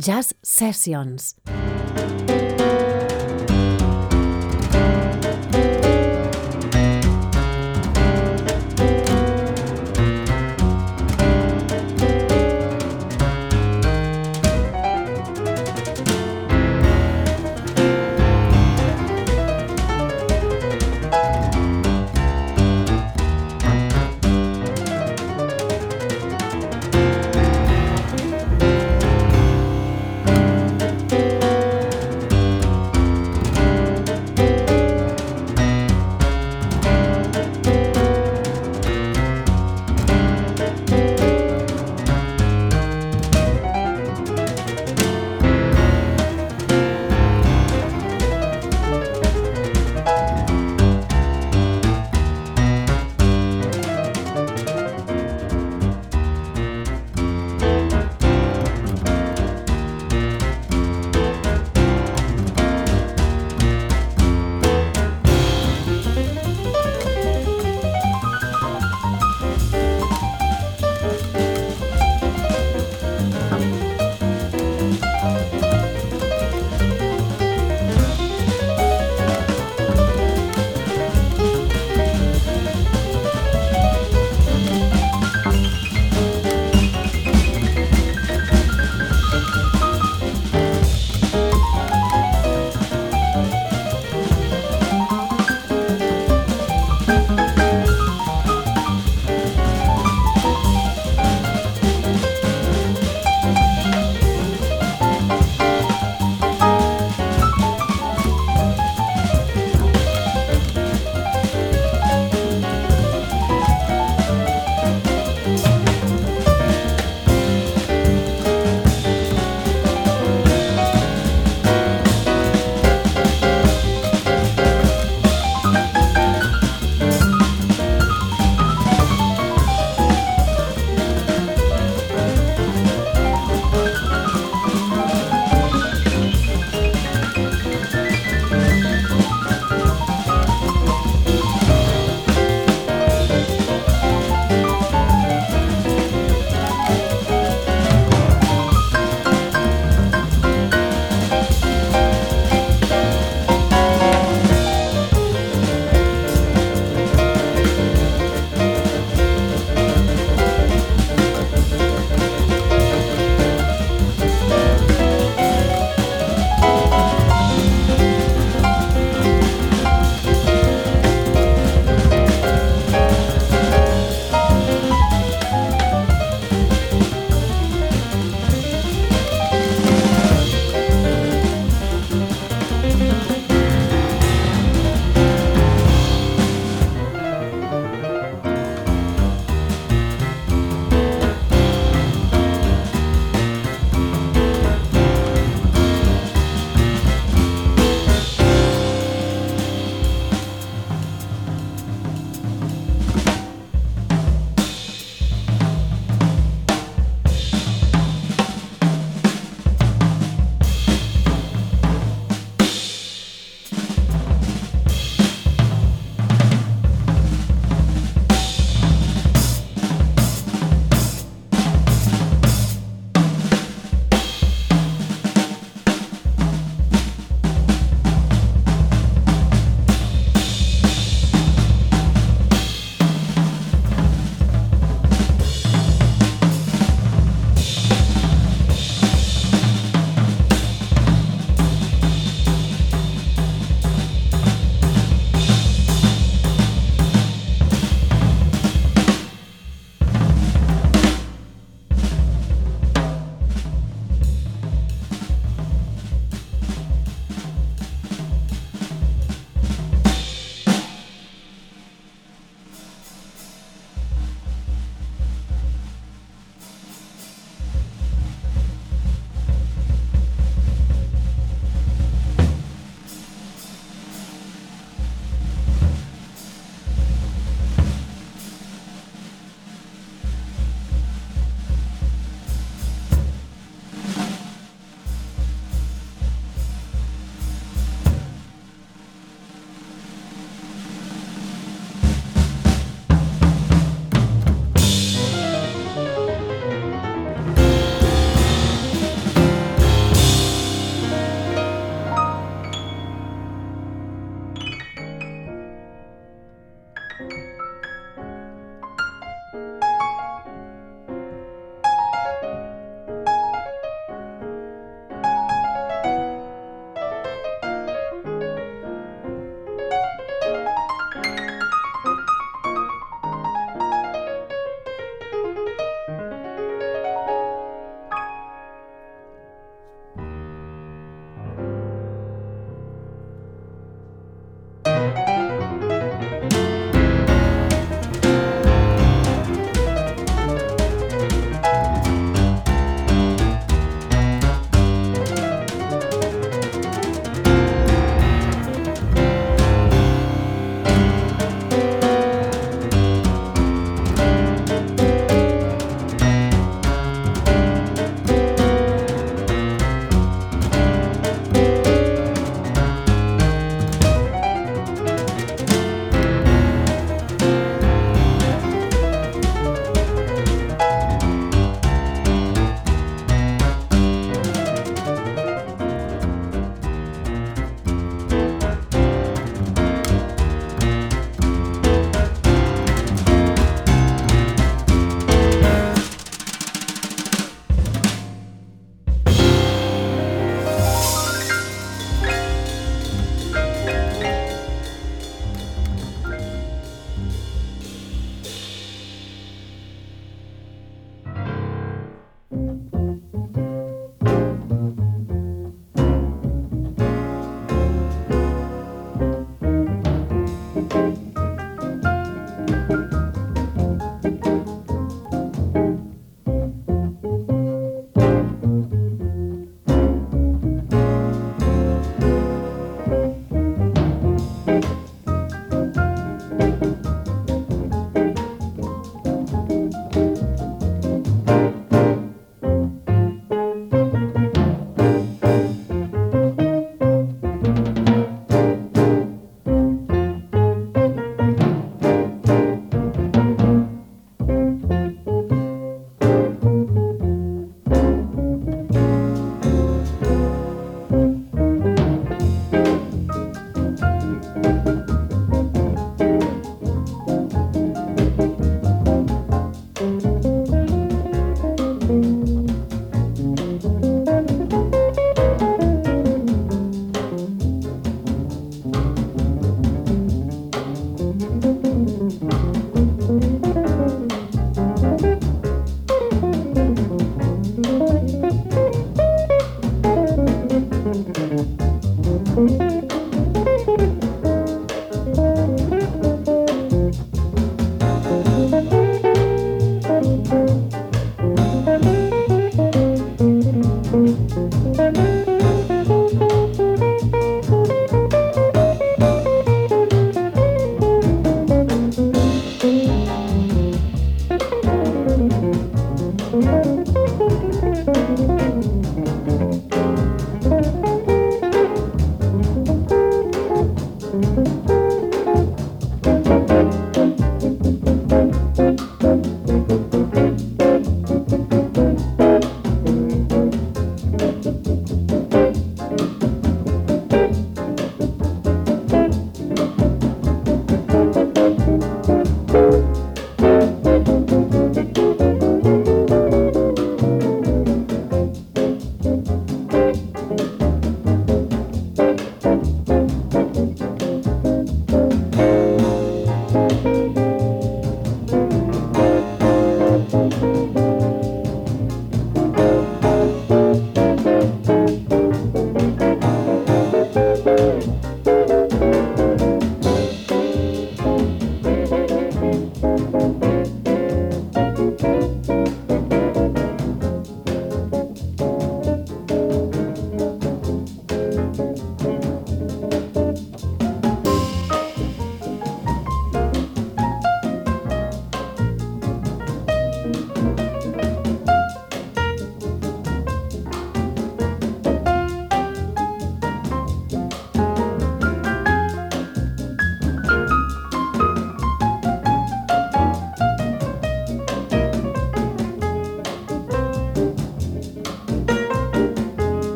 Jazz Sessions.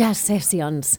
Jazz Sessions.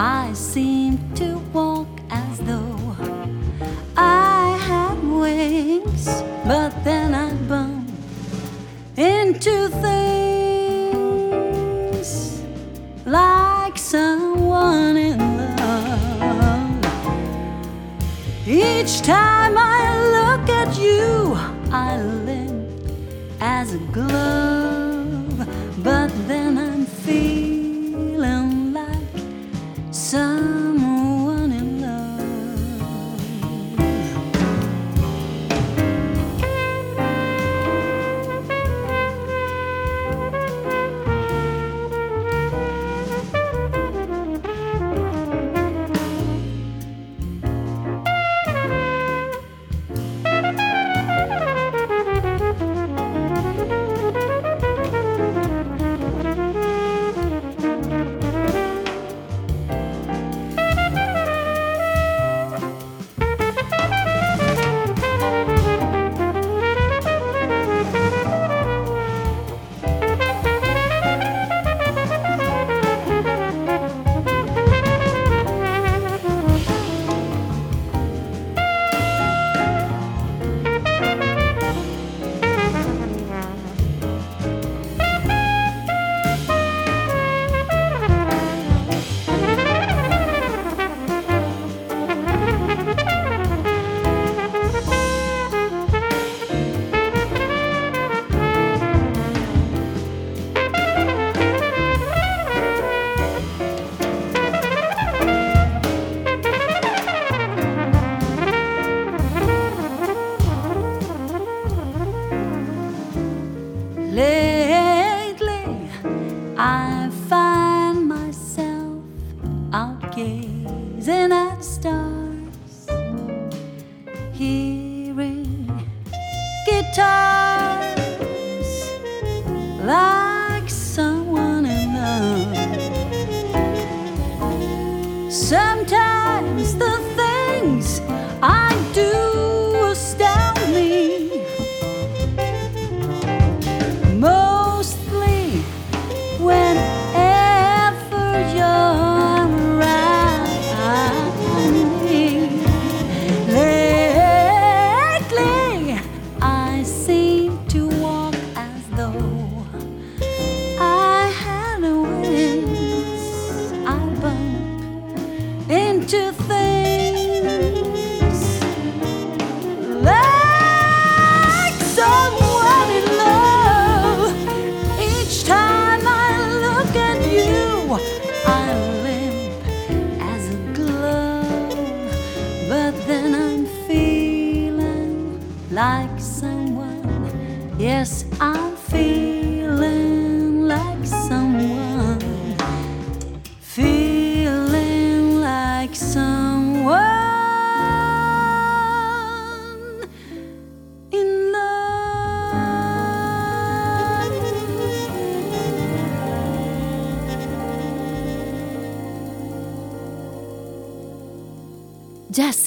I seem to walk as though I had wings, but then I bump into things like someone in love. Each time I look at you, I limp as a glove. Les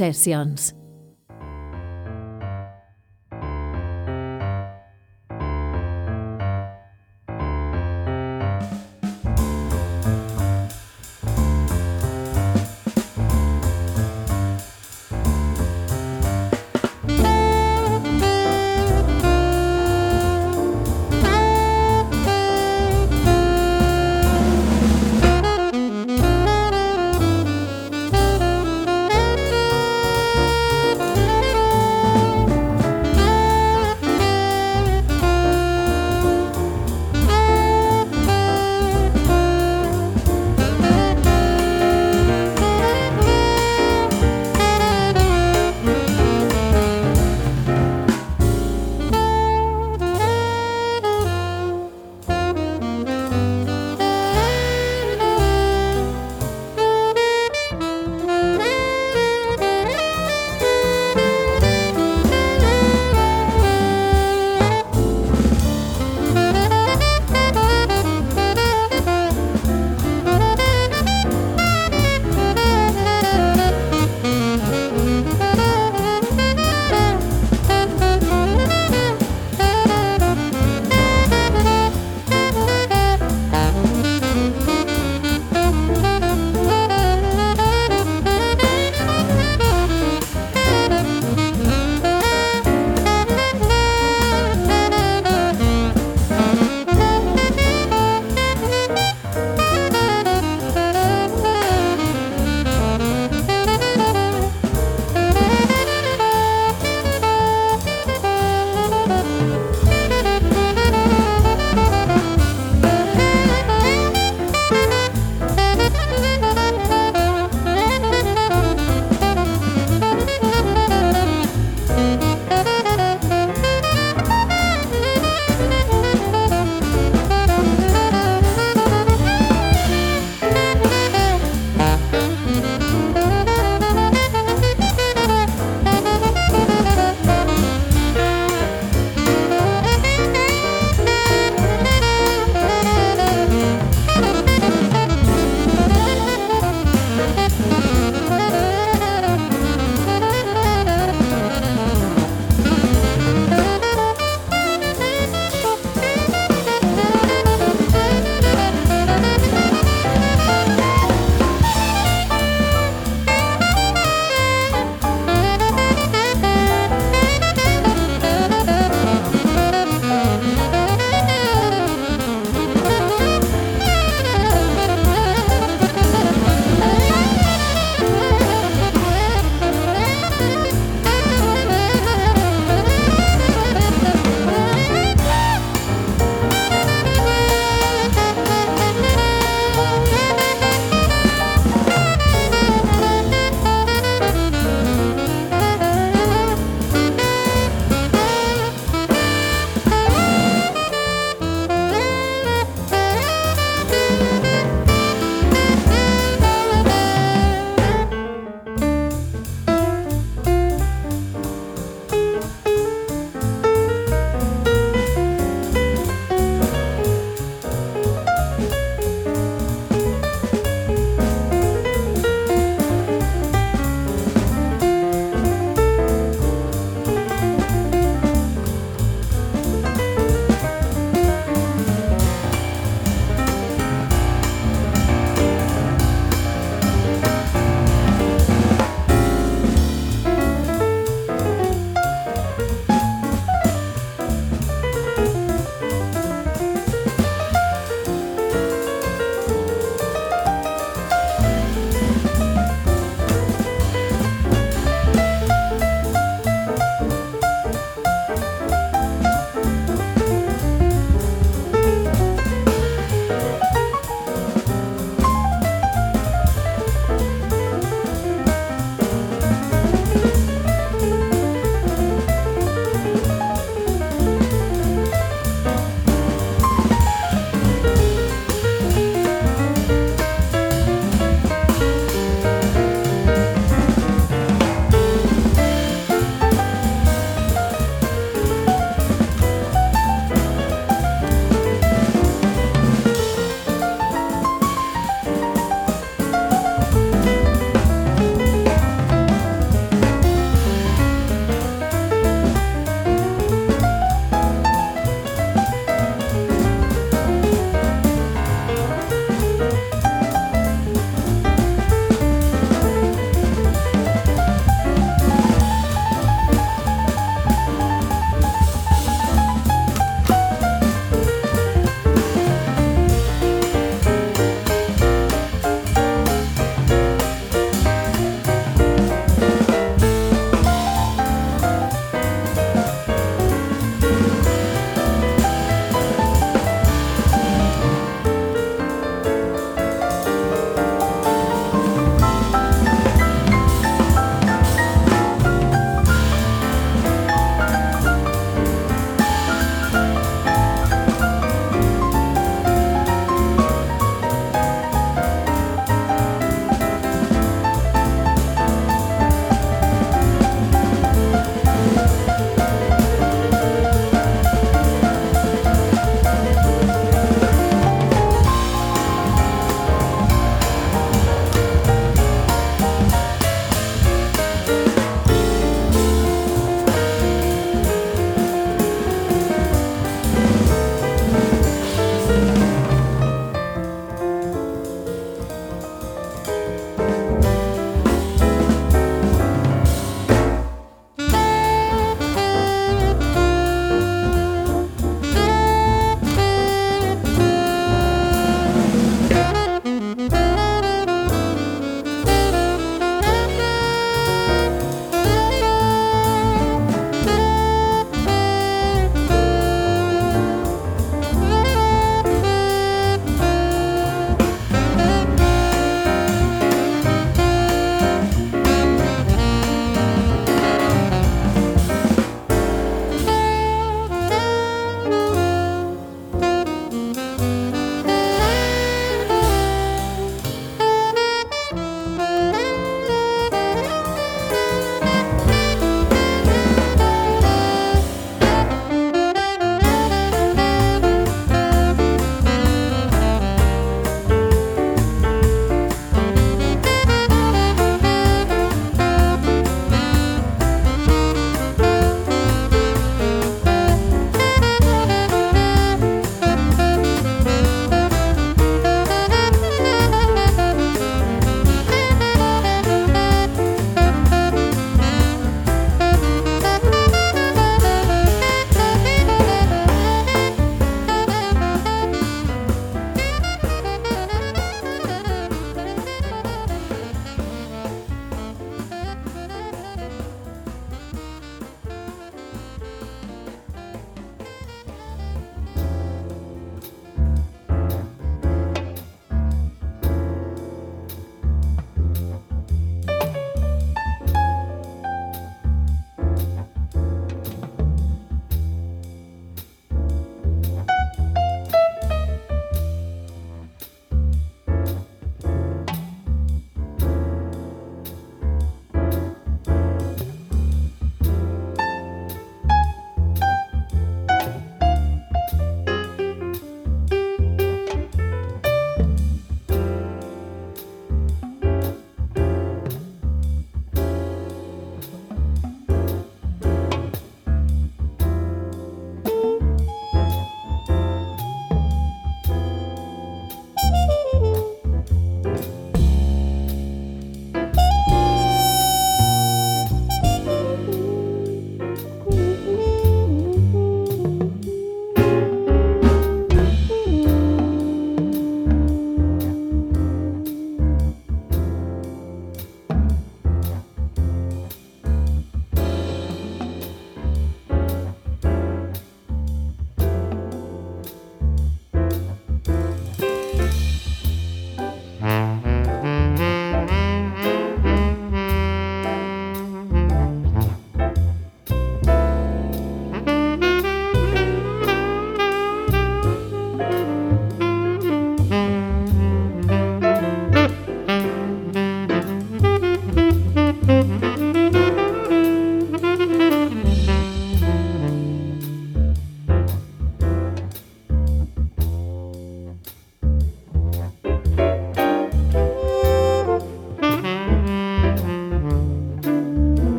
Sessions.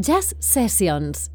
Jazz Sessions.